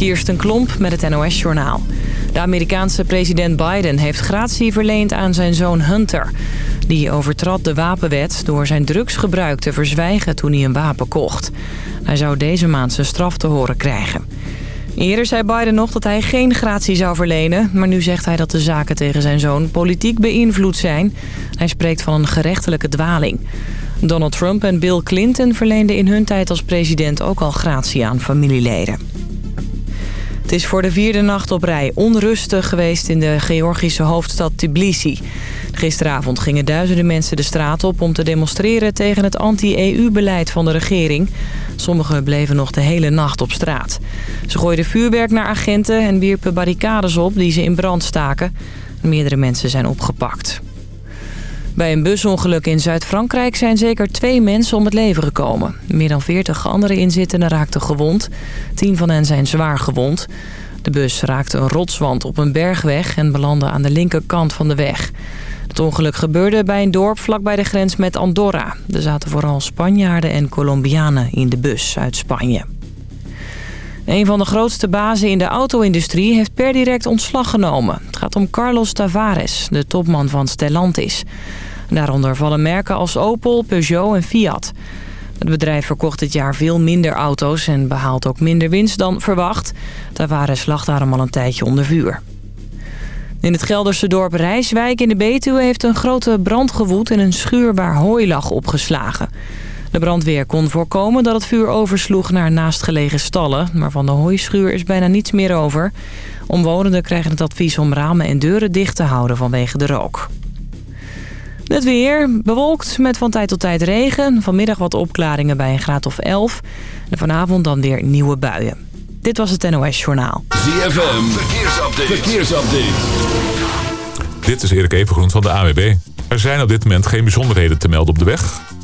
Kirsten Klomp met het NOS-journaal. De Amerikaanse president Biden heeft gratie verleend aan zijn zoon Hunter. Die overtrad de wapenwet door zijn drugsgebruik te verzwijgen toen hij een wapen kocht. Hij zou deze maand zijn straf te horen krijgen. Eerder zei Biden nog dat hij geen gratie zou verlenen... maar nu zegt hij dat de zaken tegen zijn zoon politiek beïnvloed zijn. Hij spreekt van een gerechtelijke dwaling. Donald Trump en Bill Clinton verleenden in hun tijd als president ook al gratie aan familieleden. Het is voor de vierde nacht op rij onrustig geweest in de Georgische hoofdstad Tbilisi. Gisteravond gingen duizenden mensen de straat op om te demonstreren tegen het anti-EU-beleid van de regering. Sommigen bleven nog de hele nacht op straat. Ze gooiden vuurwerk naar agenten en wierpen barricades op die ze in brand staken. Meerdere mensen zijn opgepakt. Bij een busongeluk in Zuid-Frankrijk zijn zeker twee mensen om het leven gekomen. Meer dan 40 andere inzittenden raakten gewond. Tien van hen zijn zwaar gewond. De bus raakte een rotswand op een bergweg en belandde aan de linkerkant van de weg. Het ongeluk gebeurde bij een dorp vlakbij de grens met Andorra. Er zaten vooral Spanjaarden en Colombianen in de bus uit Spanje. Een van de grootste bazen in de auto-industrie heeft per direct ontslag genomen. Het gaat om Carlos Tavares, de topman van Stellantis. Daaronder vallen merken als Opel, Peugeot en Fiat. Het bedrijf verkocht dit jaar veel minder auto's en behaalt ook minder winst dan verwacht. Tavares lag daarom al een tijdje onder vuur. In het Gelderse dorp Rijswijk in de Betuwe heeft een grote brand gewoed in een schuur waar hooi lag opgeslagen. De brandweer kon voorkomen dat het vuur oversloeg naar naastgelegen stallen, maar van de hooischuur is bijna niets meer over. Omwonenden krijgen het advies om ramen en deuren dicht te houden vanwege de rook. Het weer bewolkt met van tijd tot tijd regen. Vanmiddag wat opklaringen bij een graad of 11. En vanavond dan weer nieuwe buien. Dit was het NOS Journaal. ZFM, verkeersupdate. verkeersupdate. Dit is Erik Evengroen van de AWB. Er zijn op dit moment geen bijzonderheden te melden op de weg.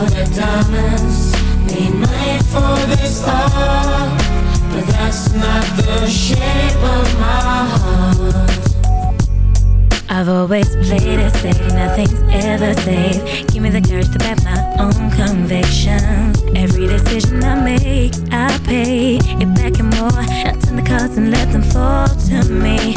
I that diamonds. Need money for this art. But that's not the shape of my heart. I've always played it safe, nothing's ever safe. Give me the courage to back my own convictions. Every decision I make, I pay it back and more. Now turn the cards and let them fall to me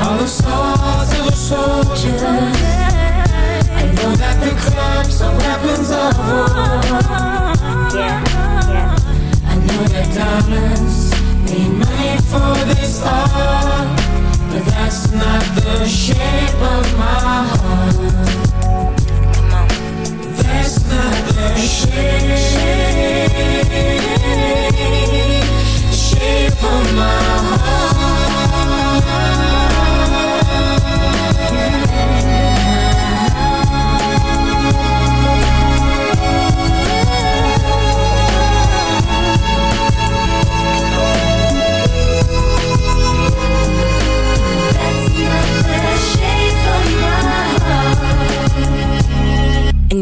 all the of I know that the clubs are weapons of war. I know that money for this But that's not the shape of my heart. That's not the shape Shape of my heart.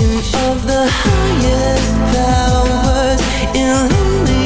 like I don't have a partner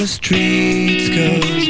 the streets cause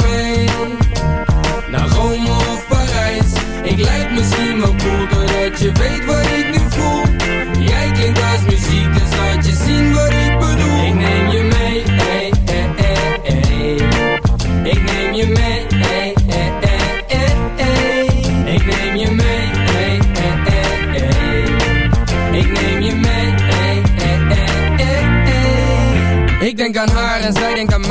misschien wel cool Doordat je weet wat ik nu voel.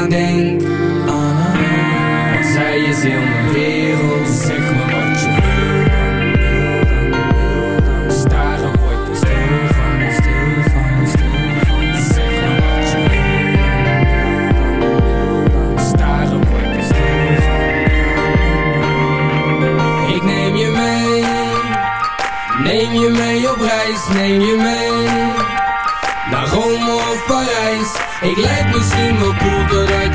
alleen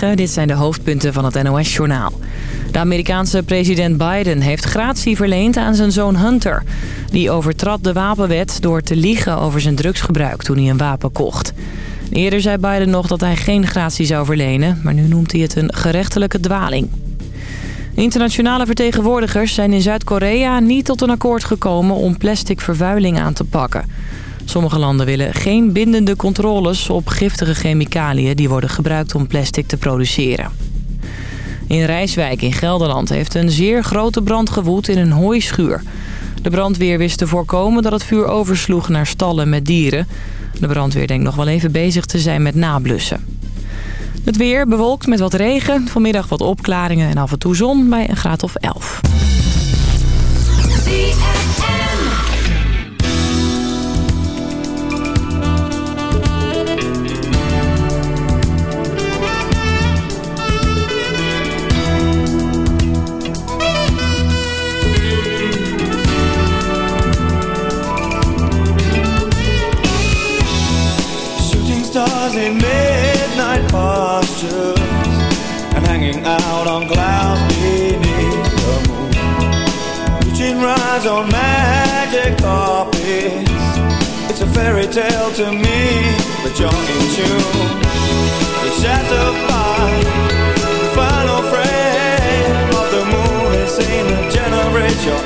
Dit zijn de hoofdpunten van het NOS-journaal. De Amerikaanse president Biden heeft gratie verleend aan zijn zoon Hunter. Die overtrad de wapenwet door te liegen over zijn drugsgebruik toen hij een wapen kocht. Eerder zei Biden nog dat hij geen gratie zou verlenen... maar nu noemt hij het een gerechtelijke dwaling. Internationale vertegenwoordigers zijn in Zuid-Korea niet tot een akkoord gekomen om plastic vervuiling aan te pakken. Sommige landen willen geen bindende controles op giftige chemicaliën die worden gebruikt om plastic te produceren. In Rijswijk in Gelderland heeft een zeer grote brand gewoed in een hooischuur. De brandweer wist te voorkomen dat het vuur oversloeg naar stallen met dieren. De brandweer denkt nog wel even bezig te zijn met nablussen. Het weer bewolkt met wat regen, vanmiddag wat opklaringen en af en toe zon bij een graad of 11. Out on clouds beneath the moon. Reaching rides on magic carpets. It's a fairy tale to me, but you're in tune. You're shattered by the final frame Of the movie scene that generates your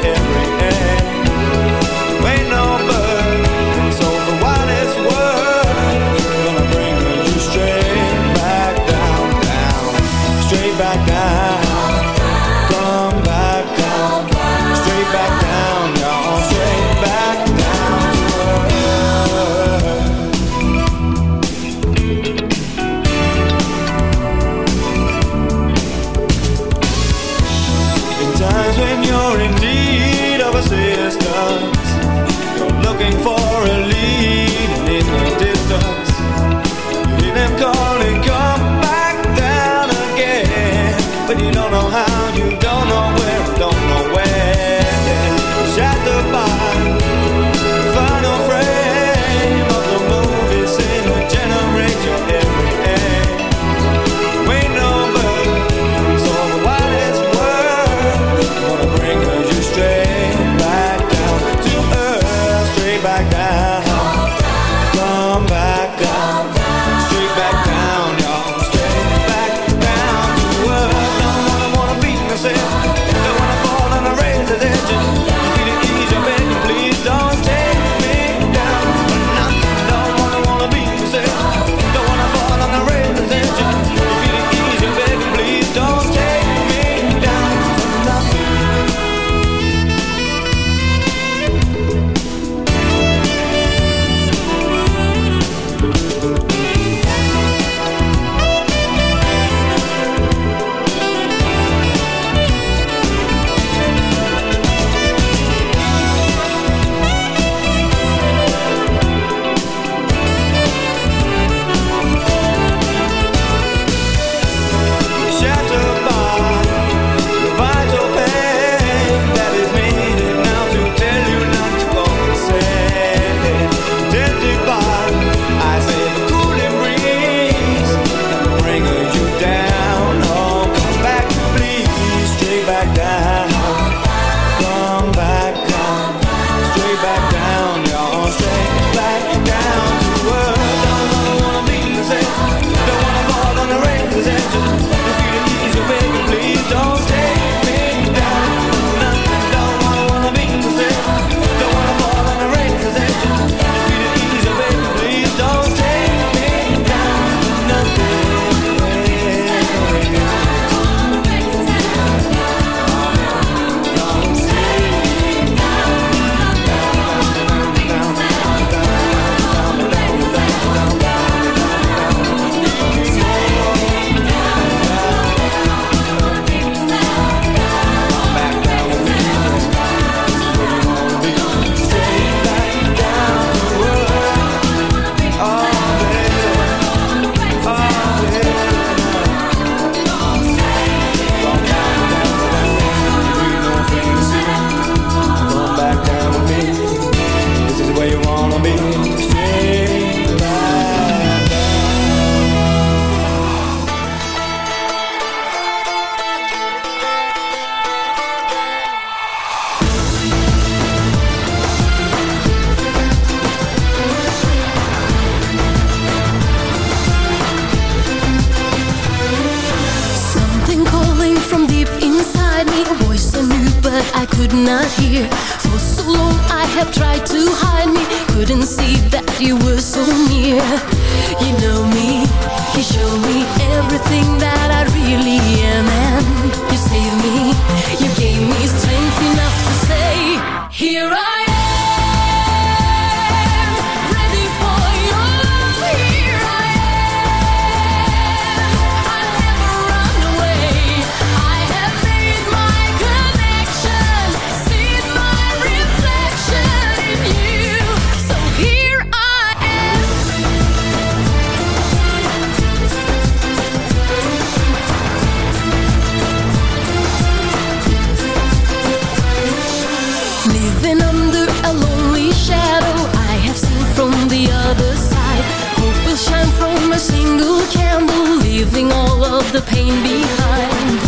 of the pain behind.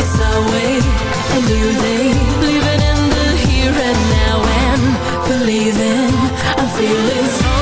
It's our way, a new day Living in the here and now. And believing, feeling strong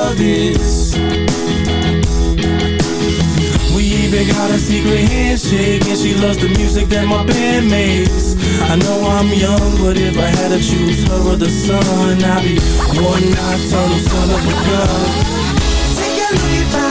love is We even got a secret handshake And she loves the music that my band makes. I know I'm young, but if I had to choose her or the sun I'd be one nocturnal son of a gun. Take a look at